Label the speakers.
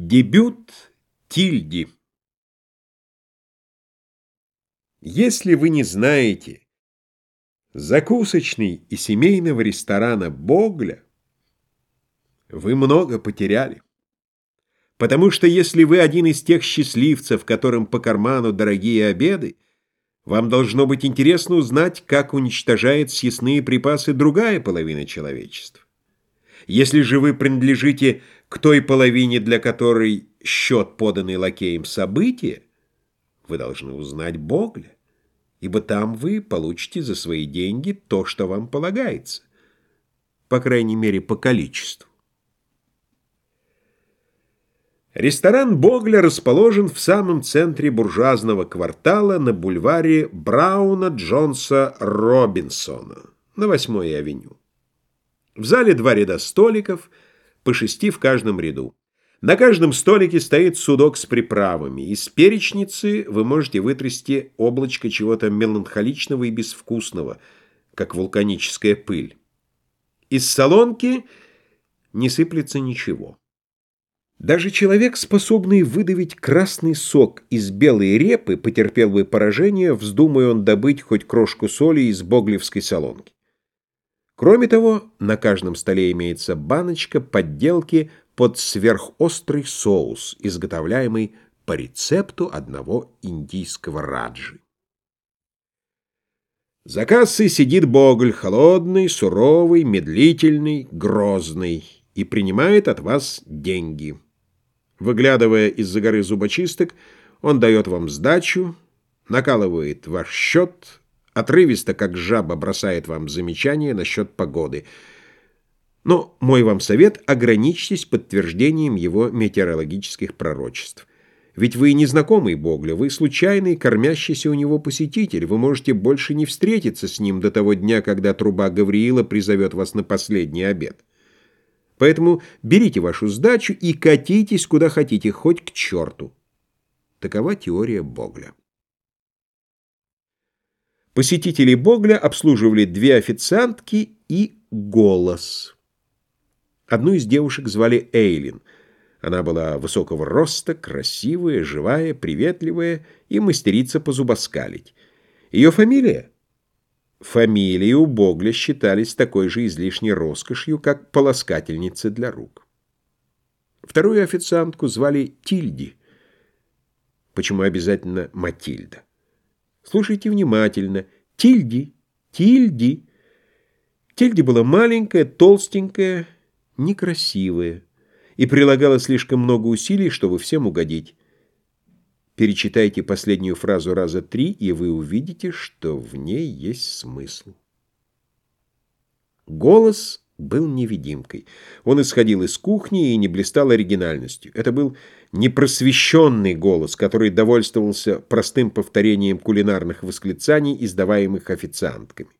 Speaker 1: Дебют Тильди Если вы не знаете закусочной и семейного ресторана Богля, вы много потеряли. Потому что если вы один из тех счастливцев, которым по карману дорогие обеды, вам должно быть интересно узнать, как уничтожает съестные припасы другая половина человечества. Если же вы принадлежите к той половине, для которой счет, поданный лакеем события, вы должны узнать Богля, ибо там вы получите за свои деньги то, что вам полагается, по крайней мере, по количеству. Ресторан Богля расположен в самом центре буржуазного квартала на бульваре Брауна Джонса Робинсона на 8-й авеню. В зале два ряда столиков, по шести в каждом ряду. На каждом столике стоит судок с приправами. Из перечницы вы можете вытрясти облачко чего-то меланхоличного и безвкусного, как вулканическая пыль. Из солонки не сыплется ничего. Даже человек, способный выдавить красный сок из белой репы, потерпел бы поражение, вздумая он добыть хоть крошку соли из боглевской солонки. Кроме того, на каждом столе имеется баночка подделки под сверхострый соус, изготовляемый по рецепту одного индийского раджи. За кассой сидит Боголь, холодный, суровый, медлительный, грозный, и принимает от вас деньги. Выглядывая из-за горы зубочисток, он дает вам сдачу, накалывает ваш счет, отрывисто, как жаба, бросает вам замечания насчет погоды. Но мой вам совет – ограничьтесь подтверждением его метеорологических пророчеств. Ведь вы не знакомый Богля, вы случайный, кормящийся у него посетитель. Вы можете больше не встретиться с ним до того дня, когда труба Гавриила призовет вас на последний обед. Поэтому берите вашу сдачу и катитесь куда хотите, хоть к черту. Такова теория Богля. Посетителей Богля обслуживали две официантки и голос. Одну из девушек звали Эйлин. Она была высокого роста, красивая, живая, приветливая и мастерица позубоскалить. Ее фамилия? Фамилии у Богля считались такой же излишней роскошью, как полоскательницы для рук. Вторую официантку звали Тильди. Почему обязательно Матильда? Слушайте внимательно. Тильди, Тильди. Тильди была маленькая, толстенькая, некрасивая и прилагала слишком много усилий, чтобы всем угодить. Перечитайте последнюю фразу раза три, и вы увидите, что в ней есть смысл. Голос был невидимкой. Он исходил из кухни и не блистал оригинальностью. Это был непросвещенный голос, который довольствовался простым повторением кулинарных восклицаний, издаваемых официантками.